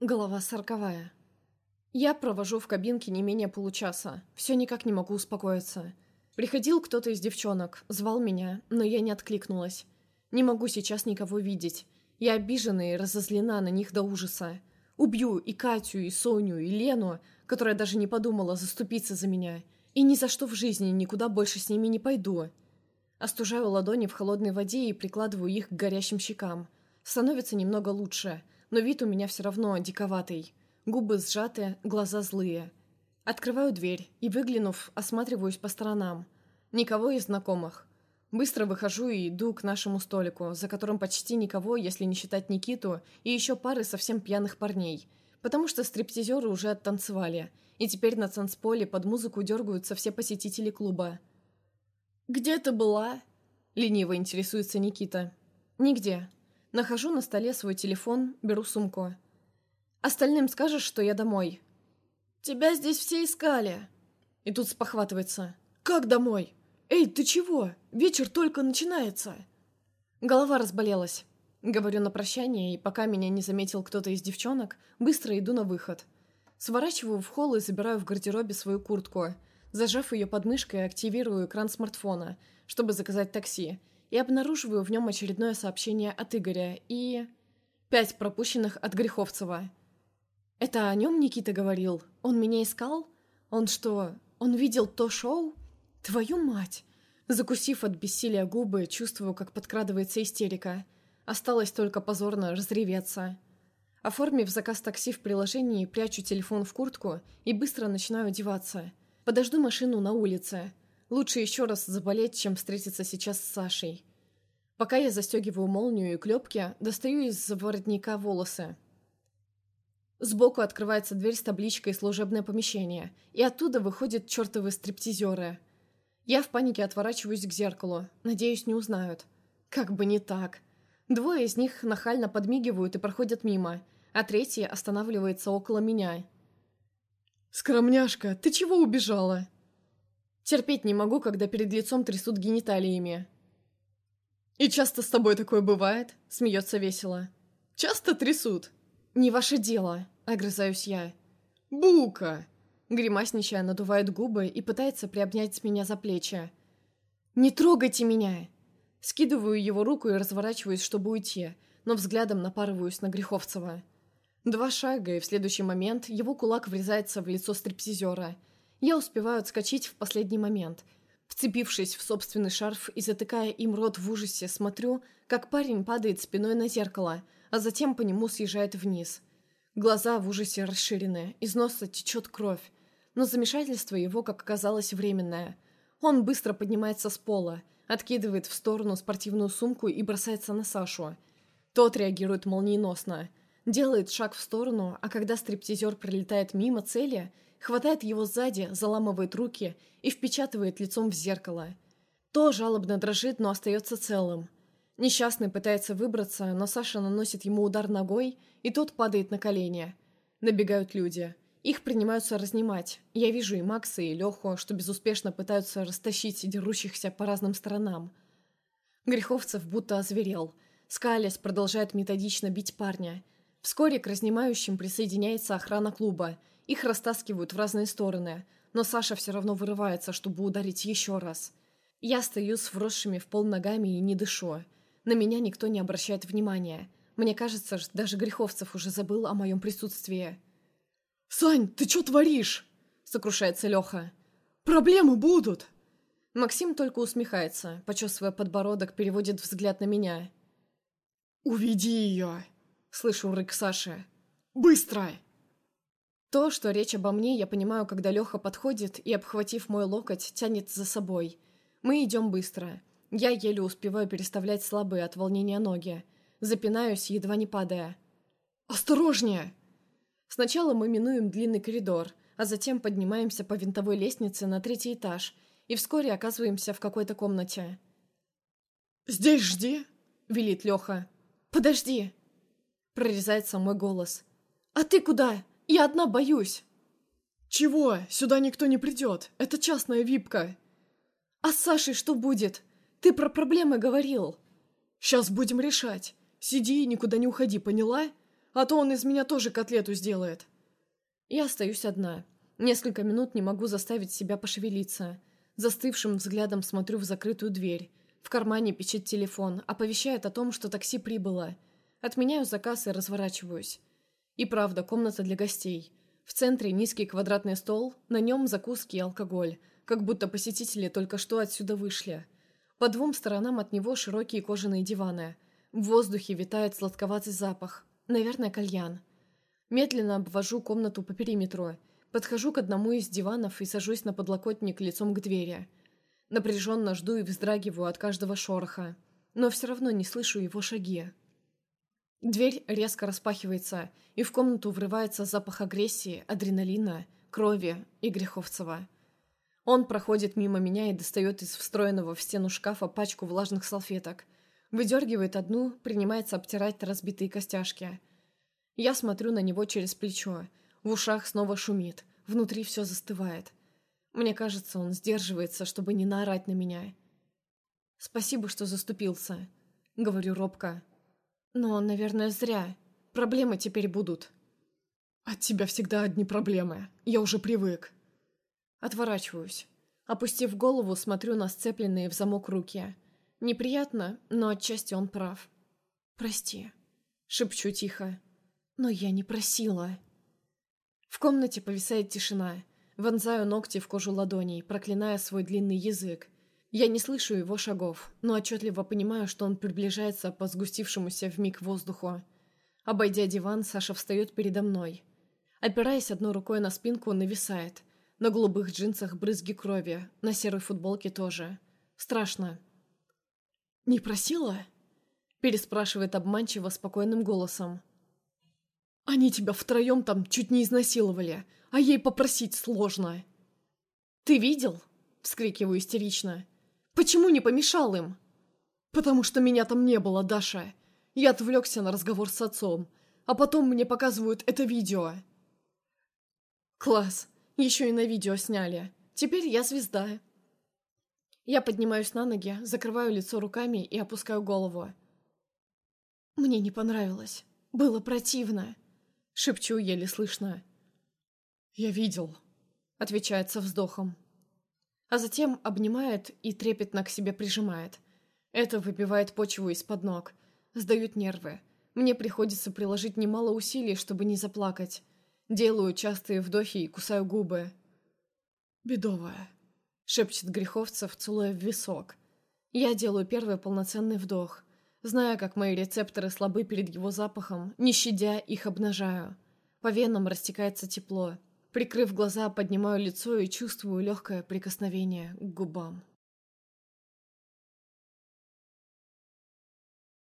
Голова сороковая. Я провожу в кабинке не менее получаса. Все никак не могу успокоиться. Приходил кто-то из девчонок, звал меня, но я не откликнулась. Не могу сейчас никого видеть. Я обижена и разозлена на них до ужаса. Убью и Катю, и Соню, и Лену, которая даже не подумала заступиться за меня. И ни за что в жизни никуда больше с ними не пойду. Остужаю ладони в холодной воде и прикладываю их к горящим щекам. Становится немного лучше – но вид у меня все равно диковатый. Губы сжаты, глаза злые. Открываю дверь и, выглянув, осматриваюсь по сторонам. Никого из знакомых. Быстро выхожу и иду к нашему столику, за которым почти никого, если не считать Никиту, и еще пары совсем пьяных парней. Потому что стриптизеры уже оттанцевали, и теперь на танцполе под музыку дергаются все посетители клуба. «Где ты была?» — лениво интересуется Никита. «Нигде», Нахожу на столе свой телефон, беру сумку. Остальным скажешь, что я домой. Тебя здесь все искали. И тут спохватывается. Как домой? Эй, ты чего? Вечер только начинается. Голова разболелась. Говорю на прощание, и пока меня не заметил кто-то из девчонок, быстро иду на выход. Сворачиваю в холл и забираю в гардеробе свою куртку. Зажав ее под мышкой, активирую экран смартфона, чтобы заказать такси, и обнаруживаю в нем очередное сообщение от Игоря и... Пять пропущенных от Греховцева. Это о нем Никита говорил? Он меня искал? Он что, он видел то шоу? Твою мать! Закусив от бессилия губы, чувствую, как подкрадывается истерика. Осталось только позорно разреветься. Оформив заказ такси в приложении, прячу телефон в куртку и быстро начинаю одеваться. Подожду машину на улице. Лучше еще раз заболеть, чем встретиться сейчас с Сашей. Пока я застегиваю молнию и клепки, достаю из воротника волосы. Сбоку открывается дверь с табличкой «Служебное помещение», и оттуда выходят чертовы стриптизеры. Я в панике отворачиваюсь к зеркалу, надеюсь, не узнают. Как бы не так. Двое из них нахально подмигивают и проходят мимо, а третий останавливается около меня. «Скромняшка, ты чего убежала?» Терпеть не могу, когда перед лицом трясут гениталиями. «И часто с тобой такое бывает?» — смеется весело. «Часто трясут?» «Не ваше дело», — огрызаюсь я. «Бука!» Гримасничая, надувает губы и пытается приобнять меня за плечи. «Не трогайте меня!» Скидываю его руку и разворачиваюсь, чтобы уйти, но взглядом напарываюсь на Греховцева. Два шага, и в следующий момент его кулак врезается в лицо стриптизера — я успеваю отскочить в последний момент. Вцепившись в собственный шарф и затыкая им рот в ужасе, смотрю, как парень падает спиной на зеркало, а затем по нему съезжает вниз. Глаза в ужасе расширены, из носа течет кровь. Но замешательство его, как оказалось, временное. Он быстро поднимается с пола, откидывает в сторону спортивную сумку и бросается на Сашу. Тот реагирует молниеносно. Делает шаг в сторону, а когда стриптизер пролетает мимо цели – хватает его сзади, заламывает руки и впечатывает лицом в зеркало. То жалобно дрожит, но остается целым. Несчастный пытается выбраться, но Саша наносит ему удар ногой, и тот падает на колени. Набегают люди. Их принимаются разнимать. Я вижу и Макса, и Леху, что безуспешно пытаются растащить дерущихся по разным сторонам. Греховцев будто озверел. Скалясь продолжает методично бить парня. Вскоре к разнимающим присоединяется охрана клуба – их растаскивают в разные стороны, но Саша все равно вырывается, чтобы ударить еще раз. Я стою с вросшими в пол ногами и не дышу. На меня никто не обращает внимания. Мне кажется, даже Греховцев уже забыл о моем присутствии. «Сань, ты что творишь?» — сокрушается Леха. «Проблемы будут!» Максим только усмехается, почесывая подбородок, переводит взгляд на меня. «Уведи ее!» — слышу рык Саши. «Быстро!» То, что речь обо мне, я понимаю, когда Леха подходит и, обхватив мой локоть, тянет за собой. Мы идем быстро. Я еле успеваю переставлять слабые от волнения ноги. Запинаюсь, едва не падая. «Осторожнее!» Сначала мы минуем длинный коридор, а затем поднимаемся по винтовой лестнице на третий этаж и вскоре оказываемся в какой-то комнате. «Здесь жди!» — велит Леха. «Подожди!» — прорезается мой голос. «А ты куда?» Я одна боюсь!» «Чего? Сюда никто не придет. Это частная випка!» «А с Сашей что будет? Ты про проблемы говорил!» «Сейчас будем решать. Сиди и никуда не уходи, поняла? а то он из меня тоже котлету сделает. Я остаюсь одна. Несколько минут не могу заставить себя пошевелиться. Застывшим взглядом смотрю в закрытую дверь. В кармане печет телефон, оповещает о том, что такси прибыло. Отменяю заказ и разворачиваюсь. И правда, комната для гостей. В центре низкий квадратный стол, на нем закуски и алкоголь, как будто посетители только что отсюда вышли. По двум сторонам от него широкие кожаные диваны. В воздухе витает сладковатый запах. Наверное, кальян. Медленно обвожу комнату по периметру. Подхожу к одному из диванов и сажусь на подлокотник лицом к двери. Напряженно жду и вздрагиваю от каждого шороха. Но все равно не слышу его шаги. Дверь резко распахивается, и в комнату врывается запах агрессии, адреналина, крови и Греховцева. Он проходит мимо меня и достает из встроенного в стену шкафа пачку влажных салфеток. Выдергивает одну, принимается обтирать разбитые костяшки. Я смотрю на него через плечо. В ушах снова шумит, внутри все застывает. Мне кажется, он сдерживается, чтобы не наорать на меня. «Спасибо, что заступился», — говорю робко. Но, наверное, зря. Проблемы теперь будут. От тебя всегда одни проблемы. Я уже привык. Отворачиваюсь. Опустив голову, смотрю на сцепленные в замок руки. Неприятно, но отчасти он прав. «Прости», — шепчу тихо. «Но я не просила». В комнате повисает тишина. Вонзаю ногти в кожу ладоней, проклиная свой длинный язык. Я не слышу его шагов, но отчетливо понимаю, что он приближается по сгустившемуся вмиг воздуху. Обойдя диван, Саша встает передо мной. Опираясь одной рукой на спинку, он нависает. На голубых джинсах брызги крови, на серой футболке тоже. Страшно. «Не просила?» Переспрашивает обманчиво спокойным голосом. «Они тебя втроем там чуть не изнасиловали, а ей попросить сложно». «Ты видел?» — вскрикиваю истерично. Почему не помешал им? Потому что меня там не было, Даша. Я отвлекся на разговор с отцом, а потом мне показывают это видео. Класс, еще и на видео сняли. Теперь я звезда. Я поднимаюсь на ноги, закрываю лицо руками и опускаю голову. Мне не понравилось. Было противно. Шепчу еле слышно. «Я видел», — отвечает со вздохом а затем обнимает и трепетно к себе прижимает. Это выбивает почву из-под ног. Сдают нервы. Мне приходится приложить немало усилий, чтобы не заплакать. Делаю частые вдохи и кусаю губы. «Бедовая», — шепчет Греховцев, целуя в висок. Я делаю первый полноценный вдох. Зная, как мои рецепторы слабы перед его запахом, не щадя, их обнажаю. По венам растекается тепло. Прикрыв глаза, поднимаю лицо и чувствую легкое прикосновение к губам.